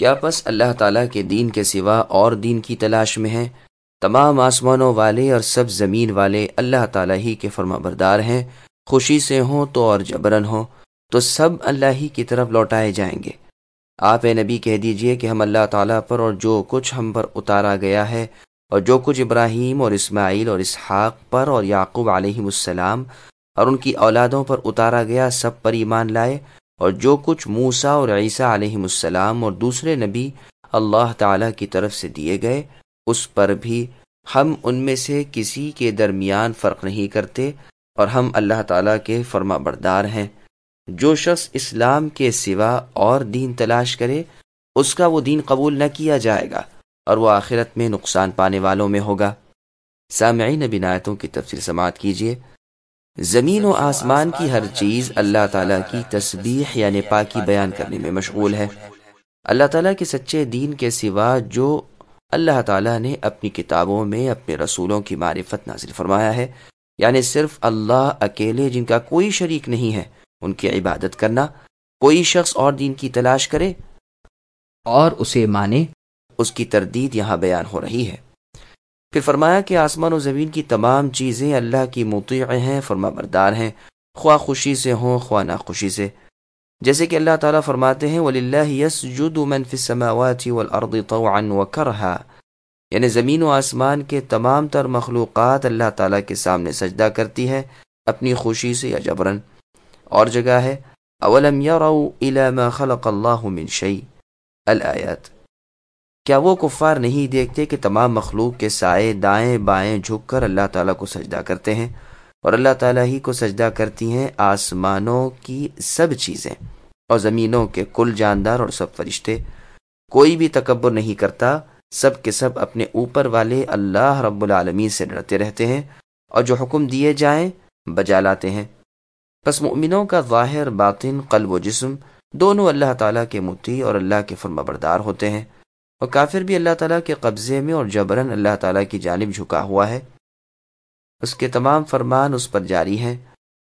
کیا پس اللہ تعالیٰ کے دین کے سوا اور دین کی تلاش میں ہیں؟ تمام آسمانوں والے اور سب زمین والے اللہ تعالیٰ ہی کے فرما بردار ہیں۔ خوشی سے ہوں تو اور جبرن ہوں، تو سب اللہ ہی کی طرف لوٹائے جائیں گے۔ آپ اے نبی کہہ دیجیے کہ ہم اللہ تعالیٰ پر اور جو کچھ ہم پر اتارا گیا ہے اور جو کچھ ابراہیم اور اسماعیل اور اسحاق پر اور یعقوب علیہ السلام اور ان کی اولادوں پر اتارا گیا، سب پر ایمان لائے۔ اور جو کچھ موسا اور عیسیٰ علیہ السلام اور دوسرے نبی اللہ تعالیٰ کی طرف سے دیے گئے، اس پر بھی ہم ان میں سے کسی کے درمیان فرق نہیں کرتے اور ہم اللہ تعالیٰ کے فرما بردار ہیں۔ جو شخص اسلام کے سوا اور دین تلاش کرے، اس کا وہ دین قبول نہ کیا جائے گا اور وہ آخرت میں نقصان پانے والوں میں ہوگا۔ سامعین بنایتوں کی تفصیل سماعت کیجیے۔ زمین و آسمان کی ہر چیز اللہ تعالیٰ کی تسبیح یعنی پاکی بیان کرنے میں مشغول ہے۔ اللہ تعالیٰ کے سچے دین کے سوا جو اللہ تعالیٰ نے اپنی کتابوں میں اپنے رسولوں کی معرفت نازل فرمایا ہے یعنی صرف اللہ اکیلے جن کا کوئی شریک نہیں ہے ان کی عبادت کرنا کوئی شخص اور دین کی تلاش کرے اور اسے مانے۔ اس کی تردید یہاں بیان ہو رہی ہے۔ پھر فرمایا کہ آسمان و زمین کی تمام چیزیں اللہ کی مطیع ہیں، فرما بردار ہیں۔ خواہ خوشی سے ہوں، خواہ ناخوشی سے۔ جیسے کہ اللہ تعالیٰ فرماتے ہیں ولی اللہ یس یعنی زمین و آسمان کے تمام تر مخلوقات اللہ تعالیٰ کے سامنے سجدہ کرتی ہے اپنی خوشی سے یا جبرن اور جگہ ہے اولم ما خلق اللہ من شیء الآیات کیا وہ کفار نہیں دیکھتے کہ تمام مخلوق کے سائے دائیں بائیں جھک کر اللہ تعالیٰ کو سجدہ کرتے ہیں؟ اور اللہ تعالیٰ ہی کو سجدہ کرتی ہیں آسمانوں کی سب چیزیں اور زمینوں کے کل جاندار اور سب فرشتے۔ کوئی بھی تکبر نہیں کرتا، سب کے سب اپنے اوپر والے اللہ رب العالمین سے ڈرتے رہتے ہیں اور جو حکم دیے جائیں، بجا لاتے ہیں۔ پس مؤمنوں کا ظاہر باطن قلب و جسم دونوں اللہ تعالیٰ کے متی اور اللہ کے فرما بردار ہوتے ہیں۔ اور کافر بھی اللہ تعالیٰ کے قبضے میں اور جبرن اللہ تعالیٰ کی جانب جھکا ہوا ہے۔ اس کے تمام فرمان اس پر جاری ہیں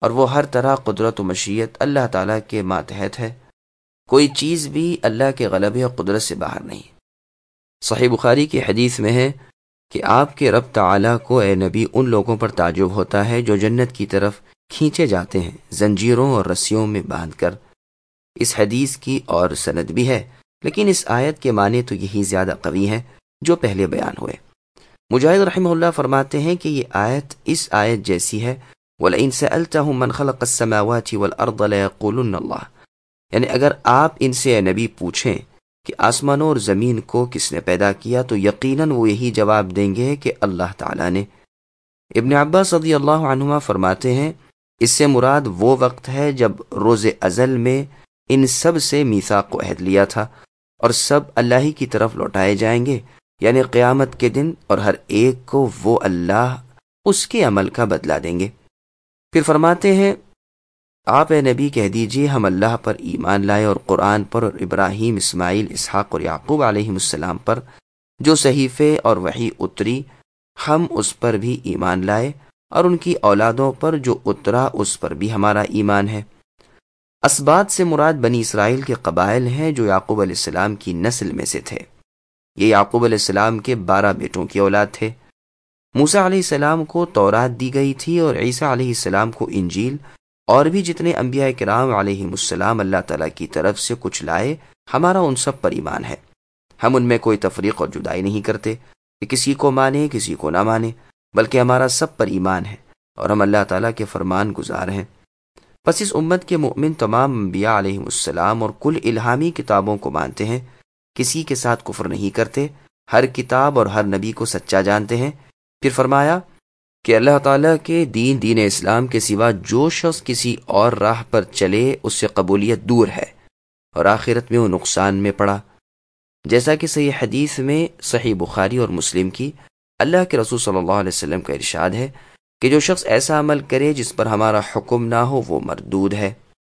اور وہ ہر طرح قدرت و مشیت اللہ تعالیٰ کے ماتحت ہے۔ کوئی چیز بھی اللہ کے غلبے اور قدرت سے باہر نہیں۔ صحیح بخاری کی حدیث میں ہے کہ آپ کے رب تعلیٰ کو اے نبی ان لوگوں پر تعجب ہوتا ہے جو جنت کی طرف کھینچے جاتے ہیں، زنجیروں اور رسیوں میں باندھ کر۔ اس حدیث کی اور سند بھی ہے۔ لیکن اس آیت کے معنی تو یہی زیادہ قوی ہیں جو پہلے بیان ہوئے۔ مجاہد رحمہ اللہ فرماتے ہیں کہ یہ آیت اس آیت جیسی ہے۔ وَلَئِن سَأَلْتَهُمْ مَنْ خَلَقَ السَّمَاوَاتِ وَالْأَرْضَ لَيَقُولُنَّ اللَّهِ۔ یعنی اگر آپ ان سے اے نبی پوچھیں کہ آسمانوں اور زمین کو کس نے پیدا کیا، تو یقیناً وہ یہی جواب دیں گے کہ اللہ تعالیٰ نے۔ ابن عباس صدی اللہ عنہما فرماتے ہیں، اس سے مراد وہ وقت ہے جب روز ازل میں ان سب سے میسا کو عہد لیا تھا۔ اور سب اللہ ہی کی طرف لوٹائے جائیں گے یعنی قیامت کے دن اور ہر ایک کو وہ اللہ اس کے عمل کا بدلہ دیں گے۔ پھر فرماتے ہیں، آپ اے نبی کہہ دیجیے، ہم اللہ پر ایمان لائے اور قرآن پر اور ابراہیم، اسماعیل، اسحاق اور یعقوب علیہ السلام پر جو صحیفے اور وہی اتری، ہم اس پر بھی ایمان لائے اور ان کی اولادوں پر جو اترا، اس پر بھی ہمارا ایمان ہے۔ اسبات سے مراد بنی اسرائیل کے قبائل ہیں جو یعقوب علیہ السلام کی نسل میں سے تھے۔ یہ یعقوب علیہ السلام کے بارہ بیٹوں کی اولاد تھے۔ موسا علیہ السلام کو تورات دی گئی تھی اور عیسیٰ علیہ السلام کو انجیل اور بھی جتنے انبیاء کرام علیہ السلام اللہ تعالیٰ کی طرف سے کچھ لائے، ہمارا ان سب پر ایمان ہے۔ ہم ان میں کوئی تفریق اور جدائی نہیں کرتے کہ کسی کو مانے، کسی کو نہ مانے، بلکہ ہمارا سب پر ایمان ہے اور ہم اللہ تعالیٰ کے فرمان گزار ہیں۔ بس اس امت کے مؤمن تمام انبیاء علیہ السلام اور کل الہامی کتابوں کو مانتے ہیں۔ کسی کے ساتھ کفر نہیں کرتے، ہر کتاب اور ہر نبی کو سچا جانتے ہیں۔ پھر فرمایا کہ اللہ تعالیٰ کے دین دین اسلام کے سوا جو شخص کسی اور راہ پر چلے، اس سے قبولیت دور ہے اور آخرت میں وہ نقصان میں پڑا۔ جیسا کہ صحیح حدیث میں صحیح بخاری اور مسلم کی اللہ کے رسول صلی اللہ علیہ وسلم کا ارشاد ہے کہ جو شخص ایسا عمل کرے جس پر ہمارا حکم نہ ہو، وہ مردود ہے۔